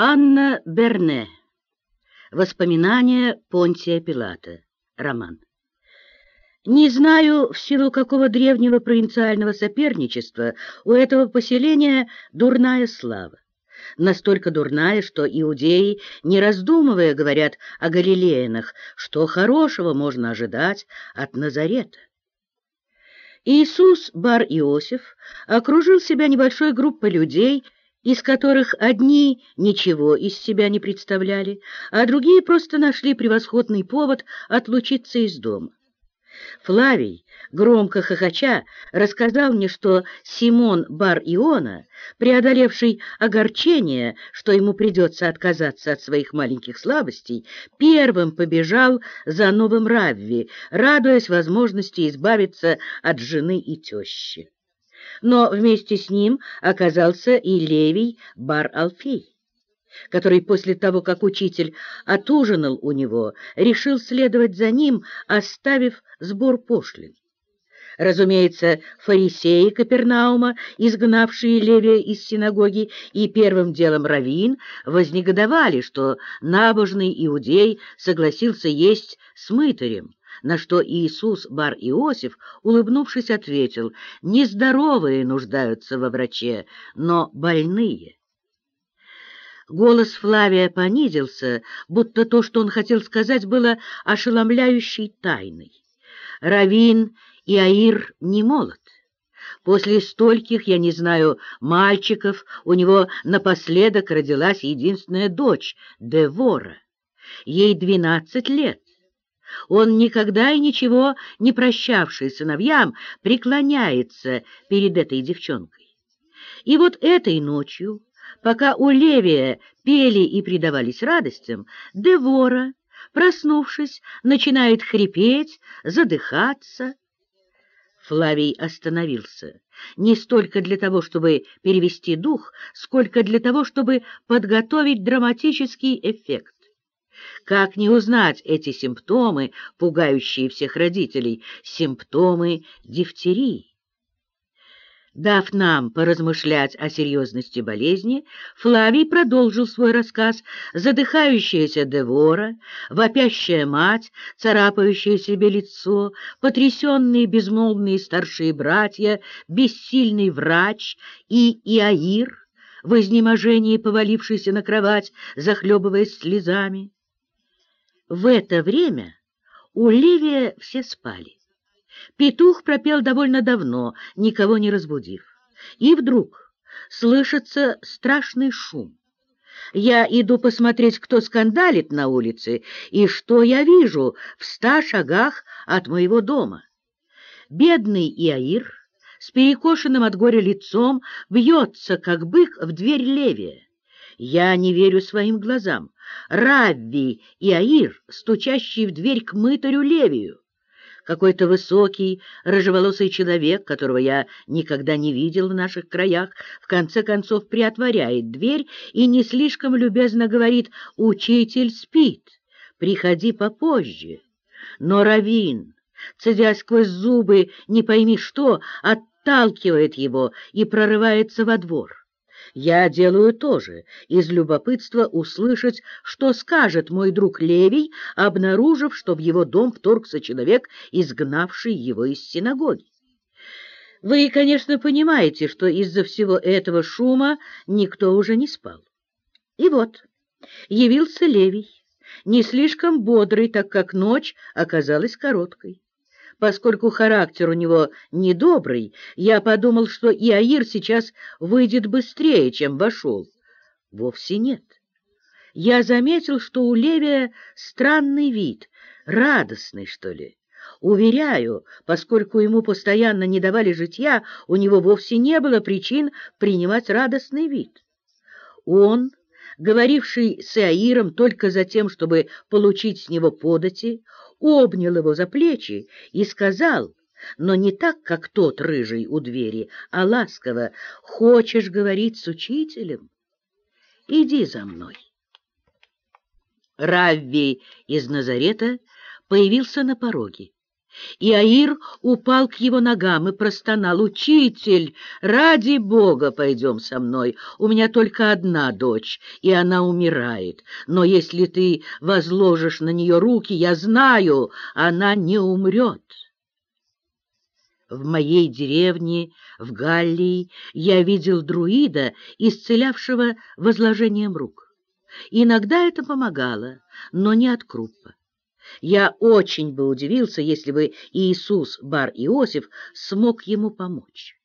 Анна Берне. Воспоминания Понтия Пилата. Роман. Не знаю, в силу какого древнего провинциального соперничества у этого поселения дурная слава. Настолько дурная, что иудеи, не раздумывая, говорят о галилеянах, что хорошего можно ожидать от Назарета. Иисус Бар-Иосиф окружил себя небольшой группой людей, из которых одни ничего из себя не представляли, а другие просто нашли превосходный повод отлучиться из дома. Флавий, громко хохоча, рассказал мне, что Симон Бар-Иона, преодолевший огорчение, что ему придется отказаться от своих маленьких слабостей, первым побежал за новым Равви, радуясь возможности избавиться от жены и тещи но вместе с ним оказался и Левий Бар-Алфей, который после того, как учитель отужинал у него, решил следовать за ним, оставив сбор пошлин. Разумеется, фарисеи Капернаума, изгнавшие Левия из синагоги, и первым делом раввин, вознегодовали, что набожный иудей согласился есть с мытарем, на что Иисус Бар-Иосиф, улыбнувшись, ответил, «Нездоровые нуждаются во враче, но больные». Голос Флавия понизился, будто то, что он хотел сказать, было ошеломляющей тайной. Равин Иаир не молод. После стольких, я не знаю, мальчиков, у него напоследок родилась единственная дочь, Девора. Ей двенадцать лет. Он, никогда и ничего не прощавший сыновьям, преклоняется перед этой девчонкой. И вот этой ночью, пока у Левия пели и предавались радостям, Девора, проснувшись, начинает хрипеть, задыхаться. Флавий остановился, не столько для того, чтобы перевести дух, сколько для того, чтобы подготовить драматический эффект. Как не узнать эти симптомы, пугающие всех родителей, симптомы дифтерии? Дав нам поразмышлять о серьезности болезни, Флавий продолжил свой рассказ. Задыхающаяся Девора, вопящая мать, царапающая себе лицо, потрясенные безмолвные старшие братья, бессильный врач и Иаир, в изнеможении повалившийся на кровать, захлебываясь слезами. В это время у Ливия все спали. Петух пропел довольно давно, никого не разбудив. И вдруг слышится страшный шум. Я иду посмотреть, кто скандалит на улице, и что я вижу в ста шагах от моего дома. Бедный Иаир с перекошенным от горя лицом бьется, как бык, в дверь Левия. Я не верю своим глазам. Равви и Аир, стучащий в дверь к мытарю Левию. Какой-то высокий, рыжеволосый человек, которого я никогда не видел в наших краях, в конце концов приотворяет дверь и не слишком любезно говорит «Учитель спит, приходи попозже». Но Равин, цедя сквозь зубы не пойми что, отталкивает его и прорывается во двор. Я делаю то же, из любопытства услышать, что скажет мой друг Левий, обнаружив, что в его дом вторгся человек, изгнавший его из синагоги. Вы, конечно, понимаете, что из-за всего этого шума никто уже не спал. И вот явился Левий, не слишком бодрый, так как ночь оказалась короткой. Поскольку характер у него недобрый, я подумал, что Иаир сейчас выйдет быстрее, чем вошел. Вовсе нет. Я заметил, что у Левия странный вид, радостный, что ли. Уверяю, поскольку ему постоянно не давали житья, у него вовсе не было причин принимать радостный вид. Он, говоривший с Иаиром только за тем, чтобы получить с него подати, обнял его за плечи и сказал, но не так, как тот рыжий у двери, а ласково, «Хочешь говорить с учителем? Иди за мной». Равви из Назарета появился на пороге. И Аир упал к его ногам и простонал. «Учитель, ради Бога, пойдем со мной. У меня только одна дочь, и она умирает. Но если ты возложишь на нее руки, я знаю, она не умрет». В моей деревне, в Галлии, я видел друида, исцелявшего возложением рук. Иногда это помогало, но не от крупа. Я очень бы удивился, если бы Иисус Бар Иосиф смог ему помочь.